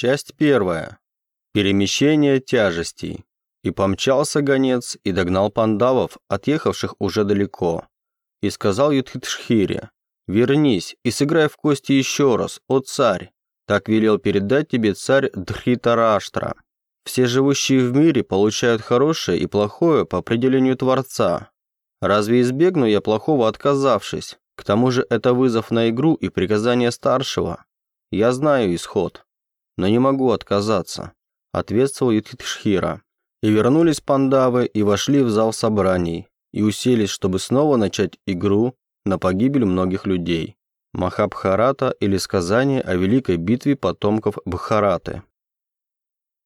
Часть первая. Перемещение тяжестей. И помчался гонец и догнал пандавов, отъехавших уже далеко. И сказал Юдхитшхире, «Вернись и сыграй в кости еще раз, о царь!» Так велел передать тебе царь Дхритараштра. Все живущие в мире получают хорошее и плохое по определению Творца. Разве избегну я плохого, отказавшись? К тому же это вызов на игру и приказание старшего. Я знаю исход, но не могу отказаться», – ответствовал Юдхитшхира. И вернулись пандавы и вошли в зал собраний, и уселись, чтобы снова начать игру на погибель многих людей. Махабхарата или сказание о великой битве потомков Бхараты.